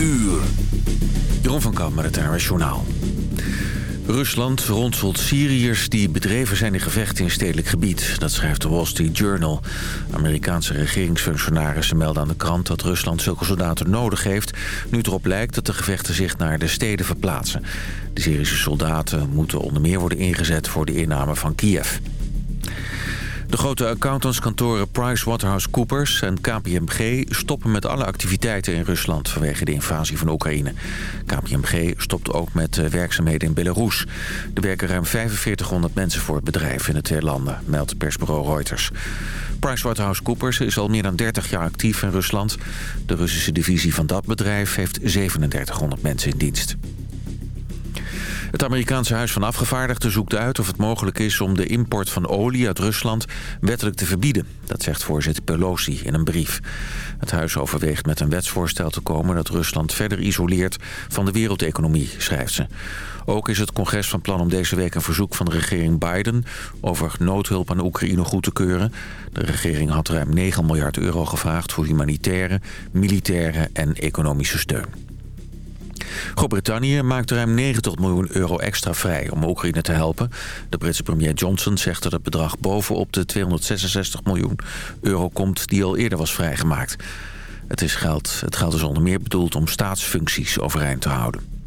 uur. Jeroen van Kamp met het NRS Journaal. Rusland ronselt Syriërs die bedreven zijn in gevechten in stedelijk gebied. Dat schrijft de Wall Street Journal. Amerikaanse regeringsfunctionarissen melden aan de krant dat Rusland zulke soldaten nodig heeft... nu het erop lijkt dat de gevechten zich naar de steden verplaatsen. De Syrische soldaten moeten onder meer worden ingezet voor de inname van Kiev. De grote accountantskantoren PricewaterhouseCoopers en KPMG stoppen met alle activiteiten in Rusland vanwege de invasie van Oekraïne. KPMG stopt ook met werkzaamheden in Belarus. Er werken ruim 4500 mensen voor het bedrijf in de twee landen, meldt persbureau Reuters. PricewaterhouseCoopers is al meer dan 30 jaar actief in Rusland. De Russische divisie van dat bedrijf heeft 3700 mensen in dienst. Het Amerikaanse Huis van Afgevaardigden zoekt uit of het mogelijk is om de import van olie uit Rusland wettelijk te verbieden. Dat zegt voorzitter Pelosi in een brief. Het huis overweegt met een wetsvoorstel te komen dat Rusland verder isoleert van de wereldeconomie, schrijft ze. Ook is het congres van plan om deze week een verzoek van de regering Biden over noodhulp aan Oekraïne goed te keuren. De regering had ruim 9 miljard euro gevraagd voor humanitaire, militaire en economische steun. Groot-Brittannië maakt ruim 90 miljoen euro extra vrij om Oekraïne te helpen. De Britse premier Johnson zegt dat het bedrag bovenop de 266 miljoen euro komt die al eerder was vrijgemaakt. Het, is geld, het geld is onder meer bedoeld om staatsfuncties overeind te houden.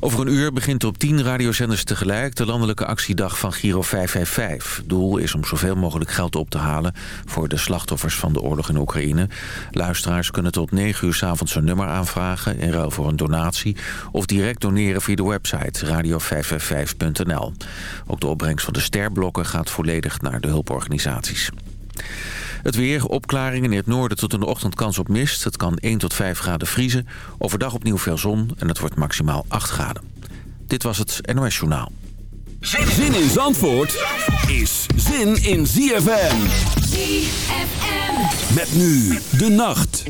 Over een uur begint op 10 radiozenders tegelijk de landelijke actiedag van Giro 555. Doel is om zoveel mogelijk geld op te halen voor de slachtoffers van de oorlog in Oekraïne. Luisteraars kunnen tot 9 uur s avonds een nummer aanvragen in ruil voor een donatie... of direct doneren via de website radio555.nl. Ook de opbrengst van de sterblokken gaat volledig naar de hulporganisaties. Het weer, opklaringen in het noorden tot in de ochtend kans op mist. Het kan 1 tot 5 graden vriezen. Overdag opnieuw veel zon en het wordt maximaal 8 graden. Dit was het NOS Journaal. Zin in Zandvoort is zin in ZFM. ZFM. Met nu de nacht.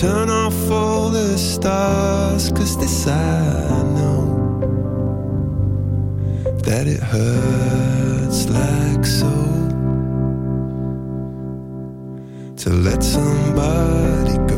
Turn off all the stars, cause this I know that it hurts like so to let somebody go.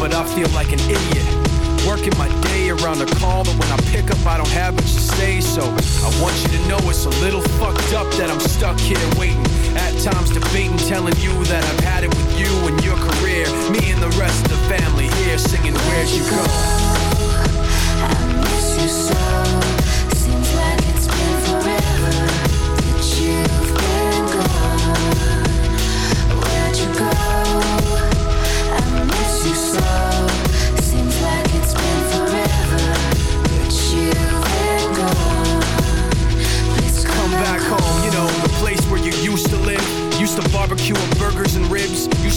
but I feel like an idiot. Working my day around a call, but when I pick up, I don't have much to say. So I want you to know it's a little fucked up that I'm stuck here waiting. At times debating, telling you that I've had it with you and your career. Me and the rest of the family here singing, Where'd You Go? I miss you so. Seems like it's been forever. It's you.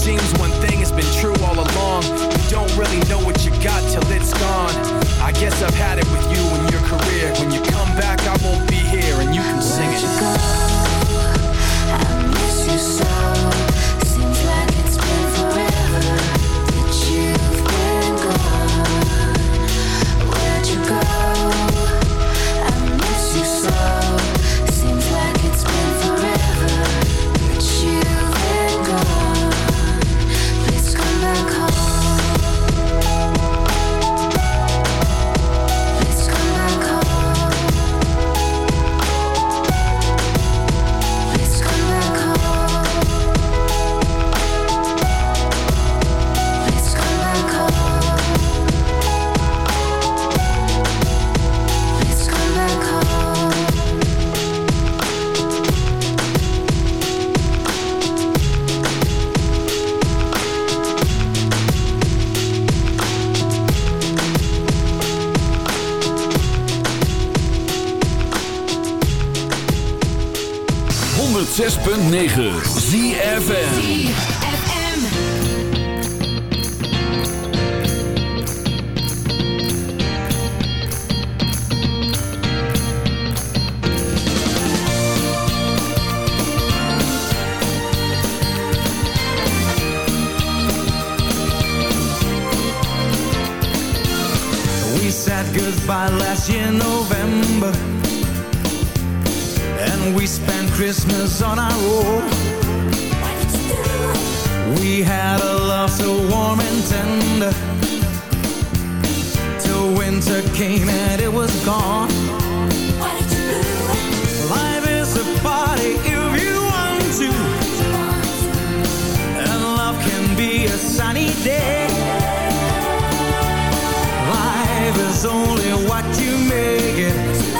seems one thing has been true all along. You don't really know what you got till it's gone. I guess I've had it only what you make it.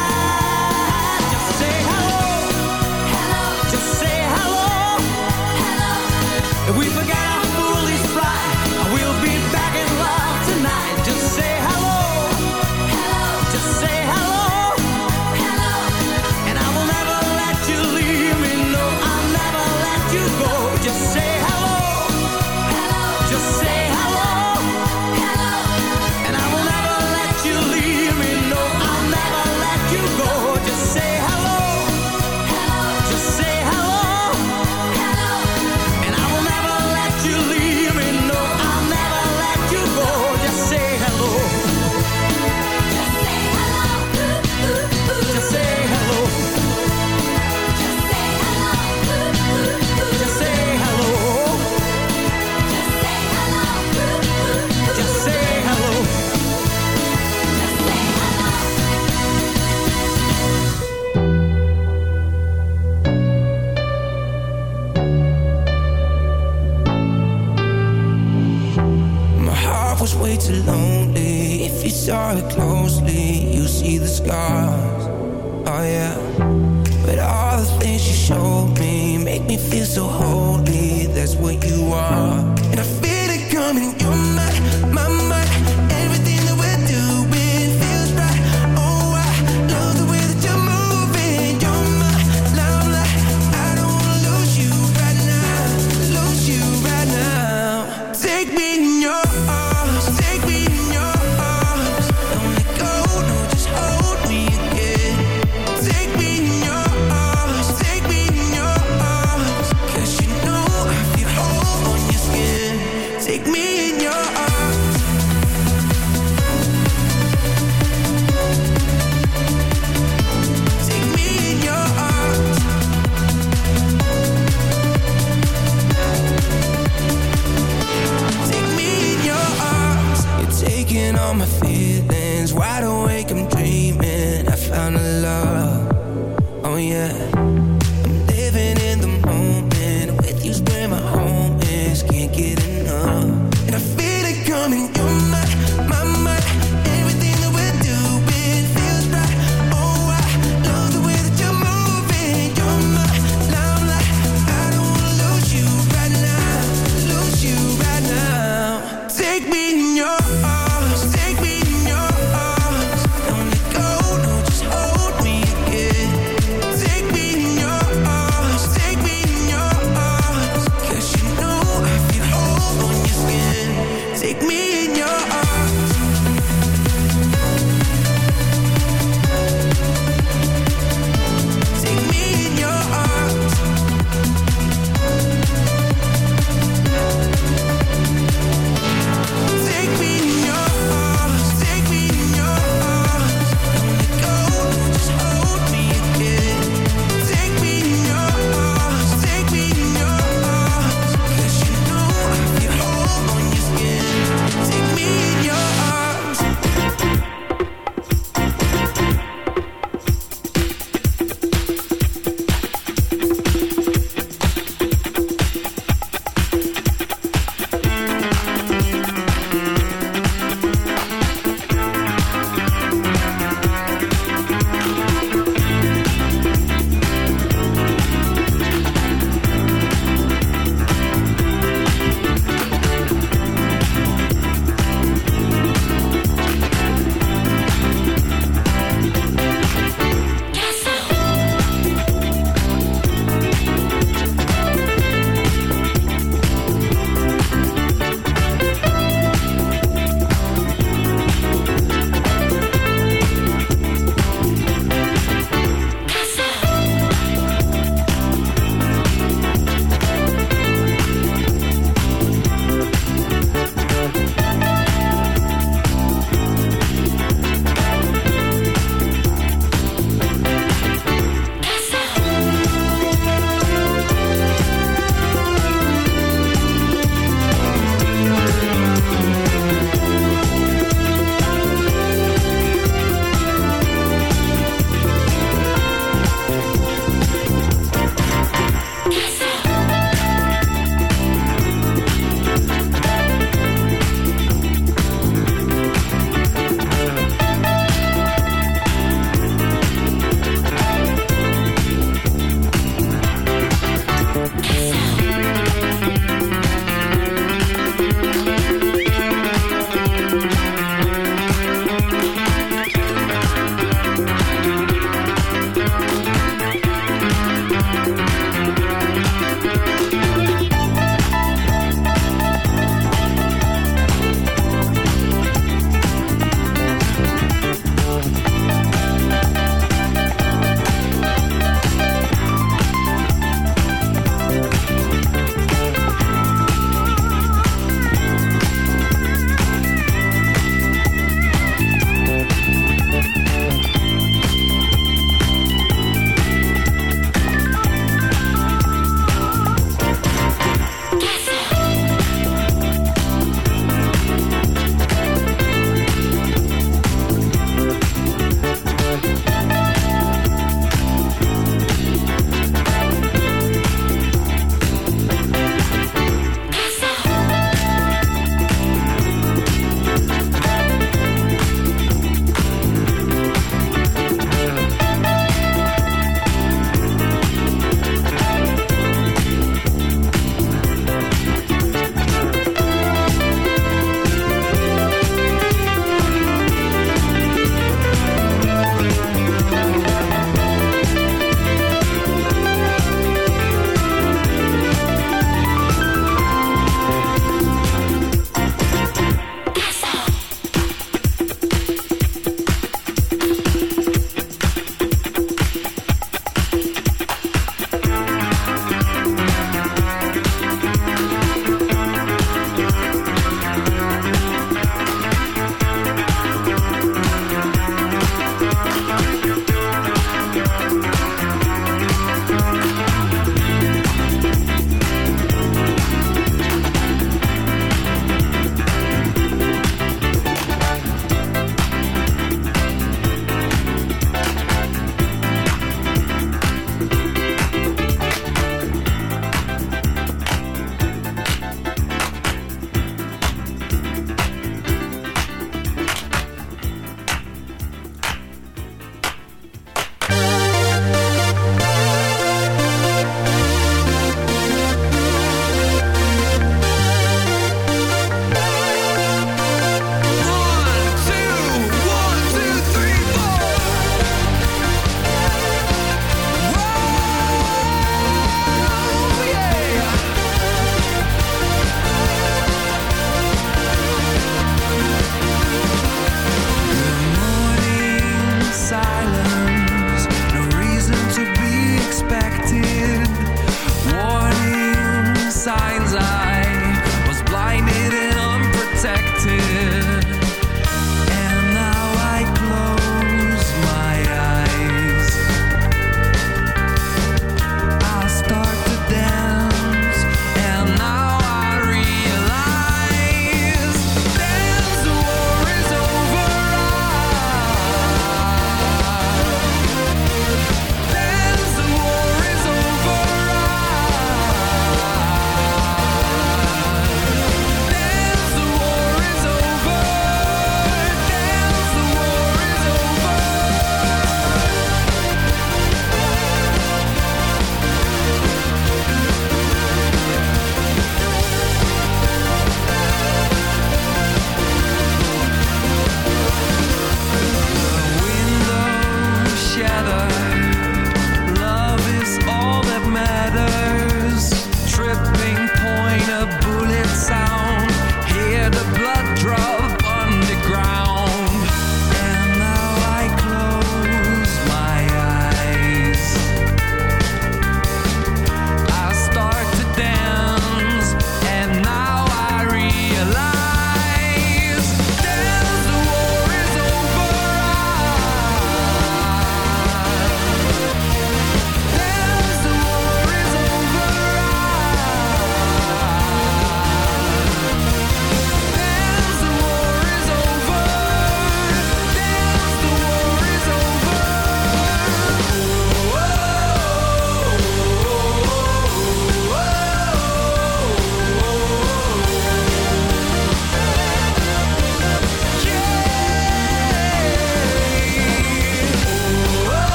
scars. Oh yeah. But all the things you showed me make me feel so holy. That's what you are.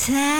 time.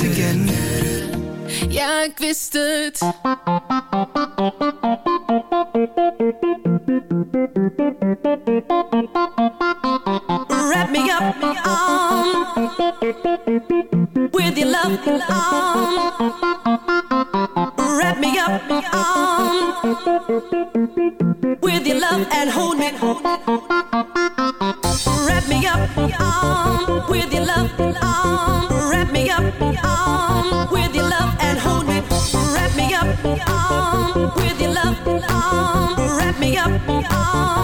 again. Ja, ik wist het. Wrap me up with your love. Wrap me up with your love and hold me. Hold me. Wrap me up um, with your love. Um, wrap me up um, with your love and hold me. Wrap me up um, with your love. Wrap me up. Um,